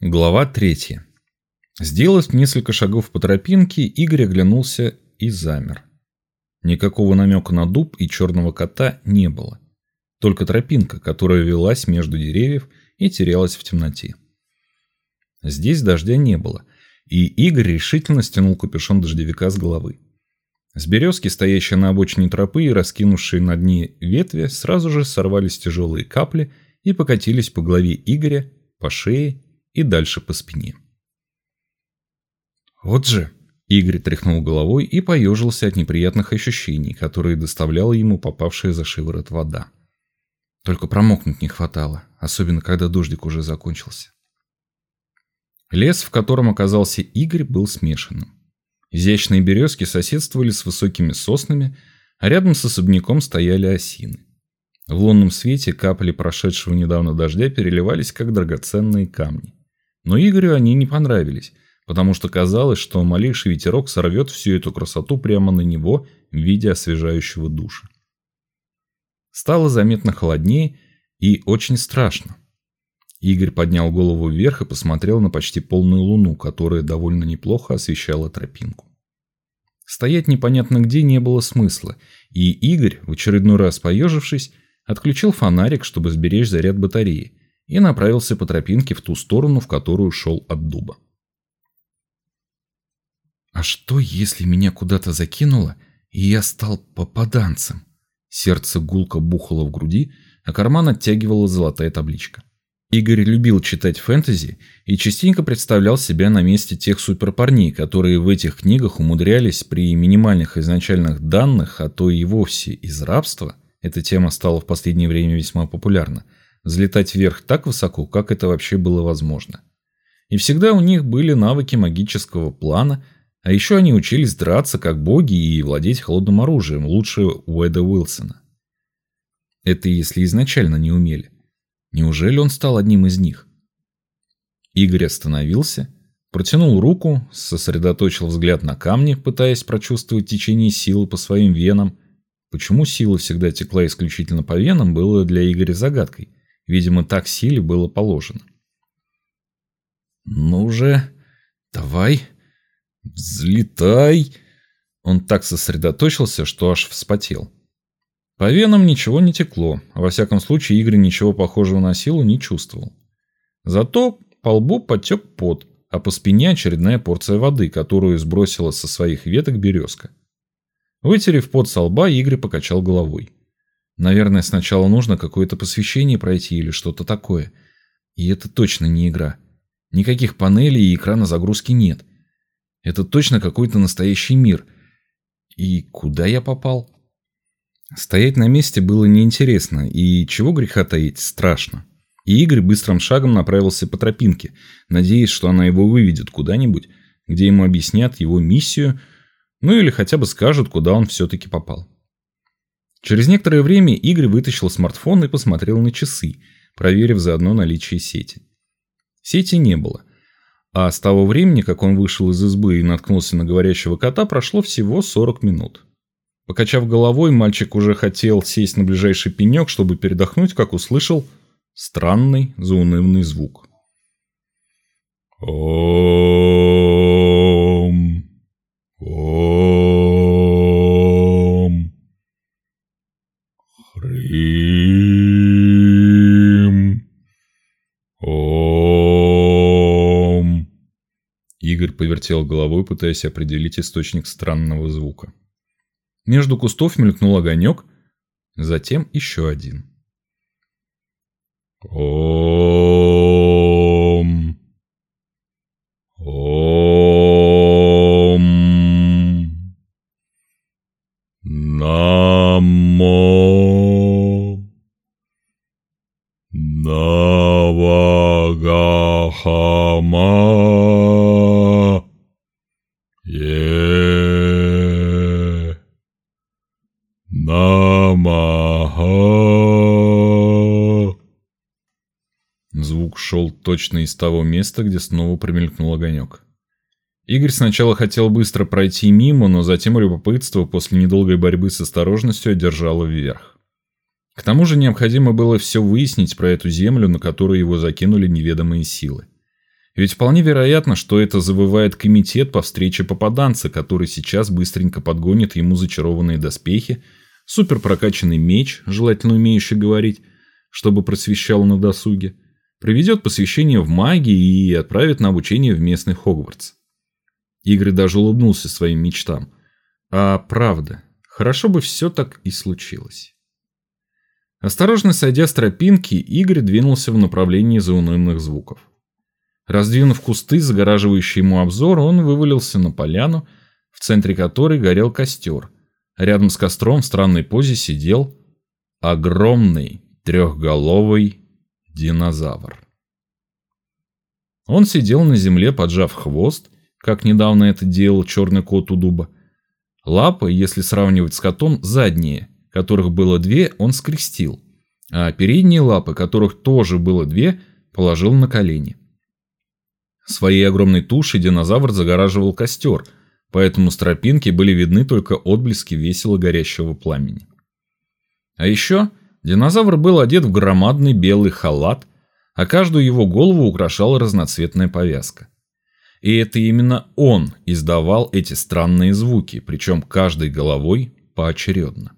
Глава третья. Сделав несколько шагов по тропинке, Игорь оглянулся и замер. Никакого намека на дуб и черного кота не было. Только тропинка, которая велась между деревьев и терялась в темноте. Здесь дождя не было, и Игорь решительно стянул капюшон дождевика с головы. С березки, стоящей на обочине тропы и раскинувшие над ней ветви, сразу же сорвались тяжелые капли и покатились по голове Игоря, по шее и дальше по спине. «Вот же!» Игорь тряхнул головой и поежился от неприятных ощущений, которые доставляла ему попавшая за шиворот вода. Только промокнуть не хватало, особенно когда дождик уже закончился. Лес, в котором оказался Игорь, был смешанным. Изящные березки соседствовали с высокими соснами, а рядом с особняком стояли осины. В лунном свете капли прошедшего недавно дождя переливались, как драгоценные камни. Но Игорю они не понравились, потому что казалось, что малейший ветерок сорвет всю эту красоту прямо на него в виде освежающего душа. Стало заметно холоднее и очень страшно. Игорь поднял голову вверх и посмотрел на почти полную луну, которая довольно неплохо освещала тропинку. Стоять непонятно где не было смысла, и Игорь, в очередной раз поежившись, отключил фонарик, чтобы сберечь заряд батареи, и направился по тропинке в ту сторону, в которую шел от дуба. «А что, если меня куда-то закинуло, и я стал попаданцем?» Сердце гулко бухало в груди, а карман оттягивала золотая табличка. Игорь любил читать фэнтези и частенько представлял себя на месте тех суперпарней, которые в этих книгах умудрялись при минимальных изначальных данных, а то и вовсе из рабства, эта тема стала в последнее время весьма популярна, взлетать вверх так высоко, как это вообще было возможно. И всегда у них были навыки магического плана, а еще они учились драться как боги и владеть холодным оружием лучше Уэда Уилсона. Это если изначально не умели. Неужели он стал одним из них? Игорь остановился, протянул руку, сосредоточил взгляд на камне, пытаясь прочувствовать течение силы по своим венам. Почему сила всегда текла исключительно по венам, было для Игоря загадкой. Видимо, так силе было положено. «Ну же, давай, взлетай!» Он так сосредоточился, что аж вспотел. По венам ничего не текло, а во всяком случае Игорь ничего похожего на силу не чувствовал. Зато по лбу потек пот, а по спине очередная порция воды, которую сбросила со своих веток березка. Вытерев пот со лба, Игорь покачал головой. Наверное, сначала нужно какое-то посвящение пройти или что-то такое. И это точно не игра. Никаких панелей и экрана загрузки нет. Это точно какой-то настоящий мир. И куда я попал? Стоять на месте было неинтересно, и чего греха таить, страшно. И Игорь быстрым шагом направился по тропинке, надеясь, что она его выведет куда-нибудь, где ему объяснят его миссию, ну или хотя бы скажут, куда он все-таки попал. Через некоторое время Игорь вытащил смартфон и посмотрел на часы, проверив заодно наличие сети. Сети не было. А с того времени, как он вышел из избы и наткнулся на говорящего кота, прошло всего 40 минут. Покачав головой, мальчик уже хотел сесть на ближайший пенек, чтобы передохнуть, как услышал странный заунывный звук. Ом. Повертел головой, пытаясь определить источник странного звука. Между кустов мелькнул огонек, затем еще один. Ом. Ом. Намо. Навагахама. Намаха. Звук шел точно из того места, где снова промелькнул огонек. Игорь сначала хотел быстро пройти мимо, но затем любопытство после недолгой борьбы с осторожностью одержало вверх. К тому же необходимо было все выяснить про эту землю, на которую его закинули неведомые силы. Ведь вполне вероятно, что это завывает комитет по встрече попаданца, который сейчас быстренько подгонит ему зачарованные доспехи, суперпрокачанный меч, желательно умеющий говорить, чтобы просвещал на досуге, проведет посвящение в магии и отправит на обучение в местный Хогвартс. Игорь даже улыбнулся своим мечтам. А правда, хорошо бы все так и случилось. Осторожно сойдя с тропинки, Игорь двинулся в направлении заунывных звуков. Раздвинув кусты, загораживающие ему обзор, он вывалился на поляну, в центре которой горел костер. Рядом с костром в странной позе сидел огромный трехголовый динозавр. Он сидел на земле, поджав хвост, как недавно это делал черный кот у дуба. Лапы, если сравнивать с котом, задние, которых было две, он скрестил, а передние лапы, которых тоже было две, положил на колени. Своей огромной тушей динозавр загораживал костер, поэтому с тропинки были видны только отблески весело горящего пламени. А еще динозавр был одет в громадный белый халат, а каждую его голову украшала разноцветная повязка. И это именно он издавал эти странные звуки, причем каждой головой поочередно.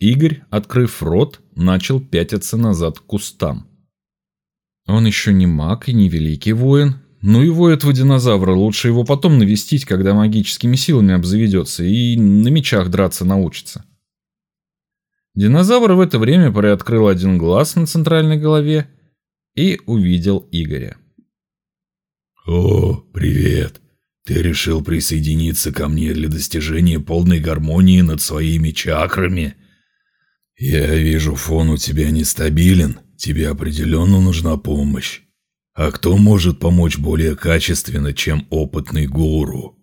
Игорь, открыв рот, начал пятиться назад к кустам. Он еще не маг и не великий воин. Ну его этого динозавра, лучше его потом навестить, когда магическими силами обзаведется и на мечах драться научится. Динозавр в это время приоткрыл один глаз на центральной голове и увидел Игоря. «О, привет! Ты решил присоединиться ко мне для достижения полной гармонии над своими чакрами? Я вижу, фон у тебя нестабилен, Тебе определенно нужна помощь. А кто может помочь более качественно, чем опытный гуру?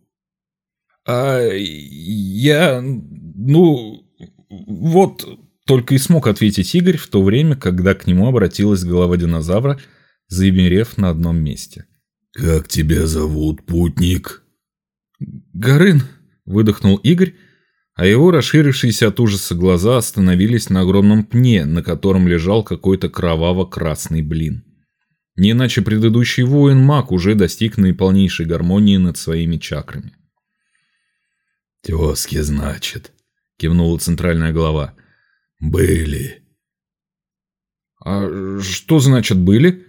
А я... ну... вот... Только и смог ответить Игорь в то время, когда к нему обратилась голова динозавра, замерев на одном месте. «Как тебя зовут, путник?» «Горын», — выдохнул Игорь, а его расширившиеся от ужаса глаза остановились на огромном пне, на котором лежал какой-то кроваво-красный блин. Не иначе предыдущий воин-маг уже достиг наиполнейшей гармонии над своими чакрами. «Тезки, значит», — кивнула центральная голова. «Были». «А что значит «были»?»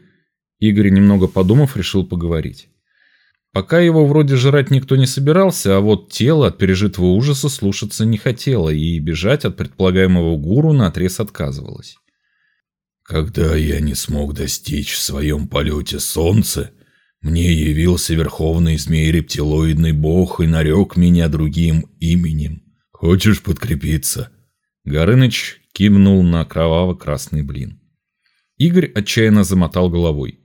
Игорь, немного подумав, решил поговорить. Пока его вроде жрать никто не собирался, а вот тело от пережитого ужаса слушаться не хотело и бежать от предполагаемого гуру на отрез отказывалось. Когда я не смог достичь в своем полете солнца, мне явился верховный змей-рептилоидный бог и нарек меня другим именем. Хочешь подкрепиться?» Горыныч кивнул на кроваво-красный блин. Игорь отчаянно замотал головой.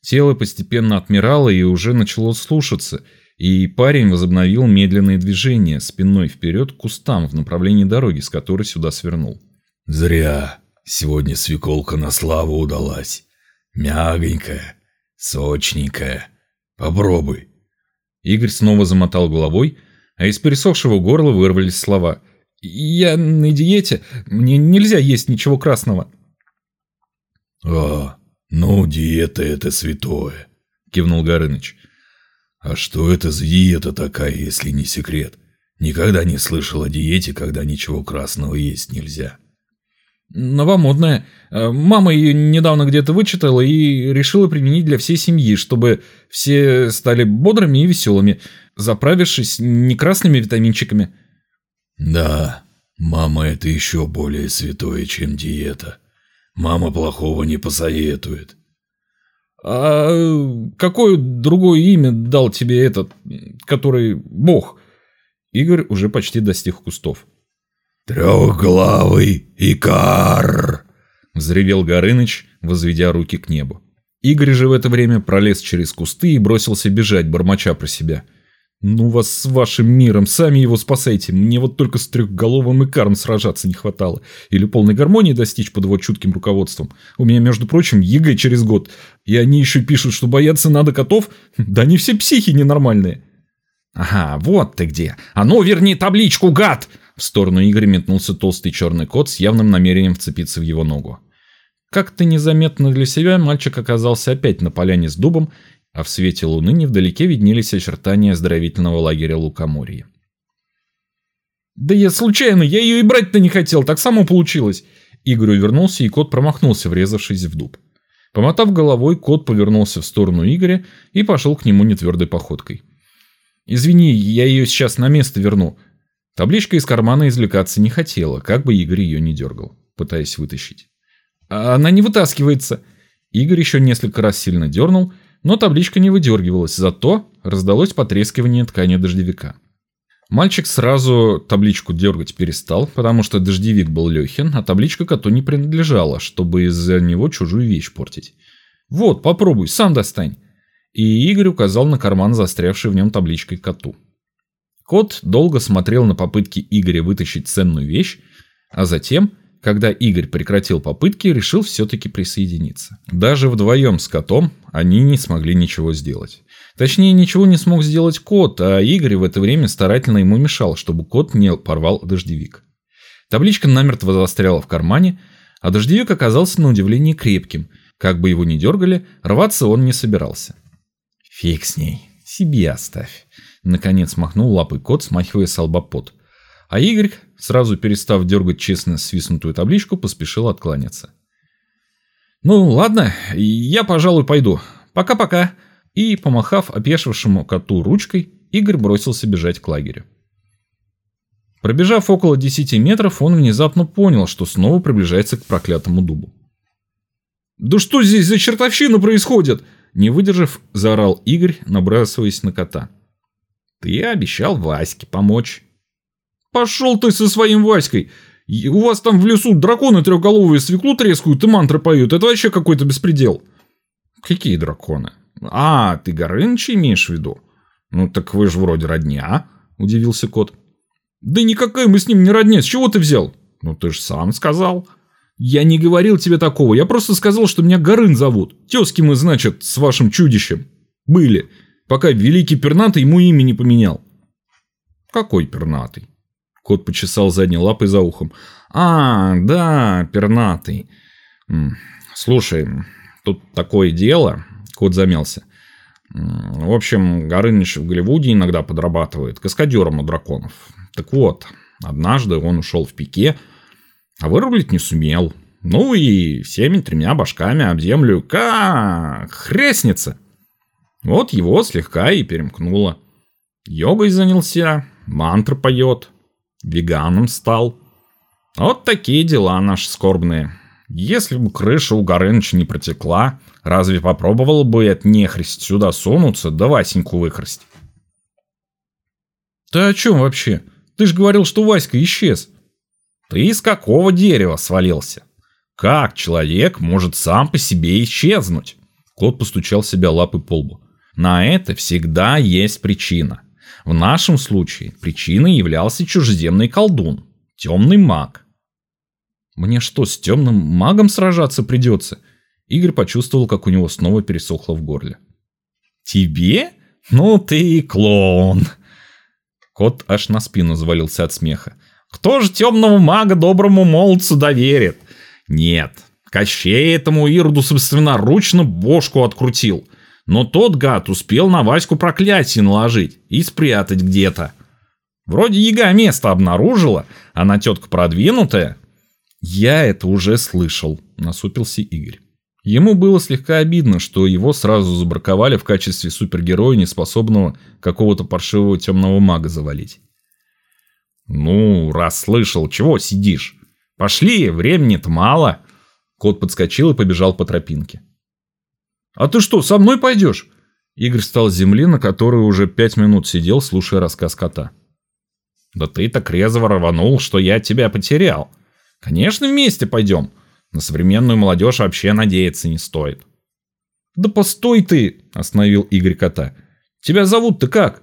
Тело постепенно отмирало и уже начало слушаться, и парень возобновил медленные движения спиной вперед к кустам в направлении дороги, с которой сюда свернул. «Зря. Сегодня свеколка на славу удалась. Мягонькая, сочненькая. Попробуй». Игорь снова замотал головой, а из пересохшего горла вырвались слова. «Я на диете. Мне нельзя есть ничего красного». «А, «Ну, диета — это святое», — кивнул Горыныч. «А что это за диета такая, если не секрет? Никогда не слышал о диете, когда ничего красного есть нельзя». «Новомодная. Э, мама ее недавно где-то вычитала и решила применить для всей семьи, чтобы все стали бодрыми и веселыми, заправившись не красными витаминчиками». «Да, мама — это еще более святое, чем диета», Мама плохого не посоветует. А какое другое имя дал тебе этот, который бог? Игорь уже почти достиг кустов. Трехглавый Икар! Взревел Горыныч, возведя руки к небу. Игорь же в это время пролез через кусты и бросился бежать, бормоча про себя – «Ну вас с вашим миром, сами его спасайте. Мне вот только с трехголовым икаром сражаться не хватало. Или полной гармонии достичь под его чутким руководством. У меня, между прочим, ЕГЭ через год. И они еще пишут, что бояться надо котов. Да они все психи ненормальные». «Ага, вот ты где. А ну, верни табличку, гад!» В сторону Игоря метнулся толстый черный кот с явным намерением вцепиться в его ногу. Как-то незаметно для себя мальчик оказался опять на поляне с дубом, а в свете луны невдалеке виднелись очертания оздоровительного лагеря Лукоморья. «Да я случайно, я ее и брать-то не хотел, так само получилось!» Игорь увернулся, и кот промахнулся, врезавшись в дуб. Помотав головой, кот повернулся в сторону Игоря и пошел к нему нетвердой походкой. «Извини, я ее сейчас на место верну». Табличка из кармана извлекаться не хотела, как бы Игорь ее не дергал, пытаясь вытащить. «А она не вытаскивается». Игорь еще несколько раз сильно дернул, но табличка не выдергивалась, зато раздалось потрескивание ткани дождевика. Мальчик сразу табличку дергать перестал, потому что дождевик был легкин, а табличка коту не принадлежала, чтобы из-за него чужую вещь портить. «Вот, попробуй, сам достань». И Игорь указал на карман, застрявший в нем табличкой коту. Кот долго смотрел на попытки Игоря вытащить ценную вещь, а затем, когда Игорь прекратил попытки, решил все-таки присоединиться. Даже вдвоем с котом они не смогли ничего сделать. Точнее, ничего не смог сделать кот, а Игорь в это время старательно ему мешал, чтобы кот не порвал дождевик. Табличка намертво застряла в кармане, а дождевик оказался на удивление крепким. Как бы его ни дергали, рваться он не собирался. «Фиг с ней, себе оставь», — наконец махнул лапой кот, смахивая с. А Игорь, сразу перестав дергать честно свистнутую табличку, поспешил откланяться. «Ну, ладно, я, пожалуй, пойду. Пока-пока», и, помахав опешившему коту ручкой, Игорь бросился бежать к лагерю. Пробежав около 10 метров, он внезапно понял, что снова приближается к проклятому дубу. «Да что здесь за чертовщина происходит?» Не выдержав, заорал Игорь, набрасываясь на кота. «Ты обещал Ваське помочь». «Пошел ты со своим Васькой! У вас там в лесу драконы трехголовые свеклу трескают и мантры поют. Это вообще какой-то беспредел». «Какие драконы?» «А, ты Горыныча имеешь в виду? Ну так вы же вроде родня», – удивился кот. «Да никакая мы с ним не родня, с чего ты взял?» «Ну ты же сам сказал». «Я не говорил тебе такого, я просто сказал, что меня Горын зовут. Тезки мы, значит, с вашим чудищем. Были, пока великий пернатый ему имя не поменял». «Какой пернатый?» Кот почесал задней лапой за ухом. «А, да, пернатый. Слушай, тут такое дело. Кот замялся. В общем, Горыныч в Голливуде иногда подрабатывает каскадером у драконов. Так вот, однажды он ушел в пике, а вырулить не сумел. Ну и всеми тремя башками об землю как хрестница. Вот его слегка и перемкнуло. Йогой занялся, мантр поет, веганом стал. Вот такие дела наши скорбные. Если бы крыша у Горыныча не протекла, разве попробовал бы от нехресть сюда сунуться, да Васеньку выкрасть? Ты о чем вообще? Ты же говорил, что Васька исчез. Ты из какого дерева свалился? Как человек может сам по себе исчезнуть? Кот постучал себя лапой по лбу. На это всегда есть причина. В нашем случае причиной являлся чужеземный колдун, темный маг. Мне что, с темным магом сражаться придется? Игорь почувствовал, как у него снова пересохло в горле. Тебе? Ну ты и клоун. Кот аж на спину завалился от смеха. Кто же темного мага доброму молодцу доверит? Нет, Кощей этому Ироду собственноручно бошку открутил. Но тот гад успел на Ваську проклятие наложить и спрятать где-то. Вроде яга место обнаружила, она тетка продвинутая, «Я это уже слышал», – насупился Игорь. Ему было слегка обидно, что его сразу забраковали в качестве супергероя, неспособного какого-то паршивого темного мага завалить. «Ну, раз слышал, чего сидишь? Пошли, времени-то мало!» Кот подскочил и побежал по тропинке. «А ты что, со мной пойдешь?» Игорь встал с земли, на которой уже пять минут сидел, слушая рассказ кота. «Да ты так резво рванул, что я тебя потерял. Конечно, вместе пойдем. На современную молодежь вообще надеяться не стоит. Да постой ты, остановил Игорь кота. Тебя зовут-то как?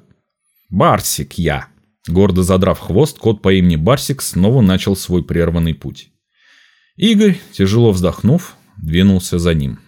Барсик я. Гордо задрав хвост, кот по имени Барсик снова начал свой прерванный путь. Игорь, тяжело вздохнув, двинулся за ним.